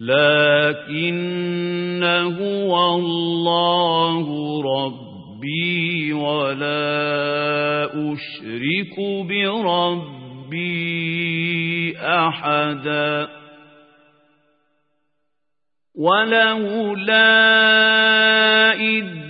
لكن هو الله ربي ولا أشرك بربي أحدا. ولولا إذ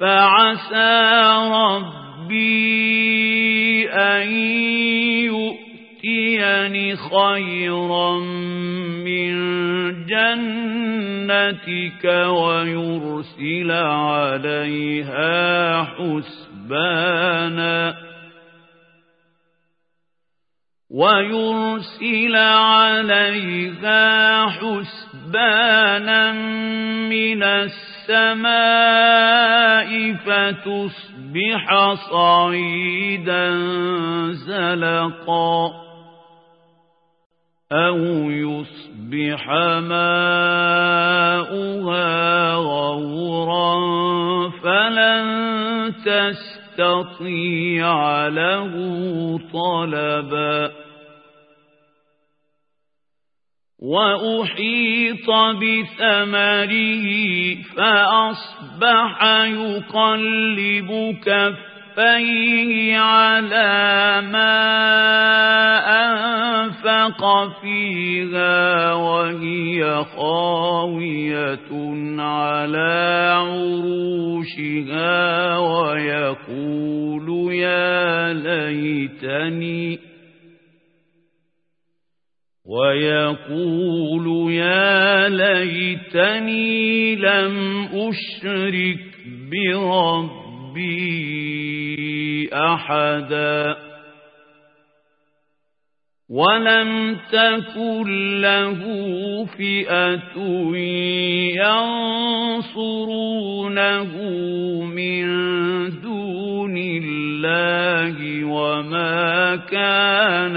فعسى ربي أن يؤتيني خيرا من جنتك ويرسل عليها حسبانا ويرسل عليها حسبانا من السماء السماء فتصبح صعيدا زلقا أو يصبح ماؤها غورا فلن تستطيع له طلبا وأحيط بثمره فأصبح يقلب كفيه على ما أنفق فيها وهي خاوية على عروشها ويقول يا ليتني ويقول يا ليتني لم أشرك بربي أحدا ولم تكن له فئة ينصرونه من دون الله وما كان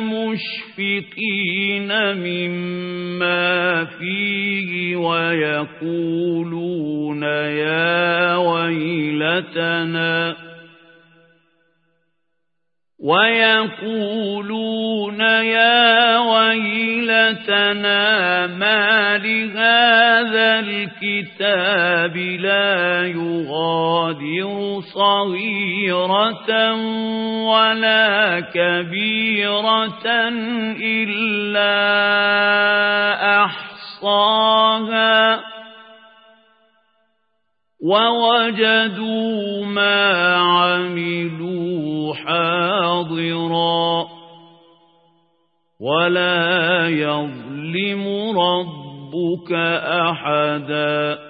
مشفقين مما فيه ويقولون يا ويلتنا ويقولون يا ويلتنا ما لهذا الكتاب لا يغادر صغيرة ولا كبيرة إلا أحصاها ووجدوا ما عملوا حاضرا ولا يظلم ربك أحدا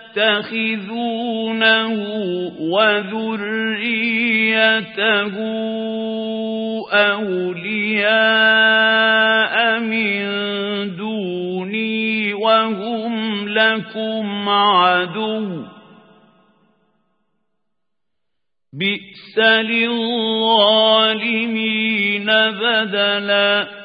تتخذونه وذريته أولياء من دوني وهم لكم عدو. بئس للظالمين بدلاً.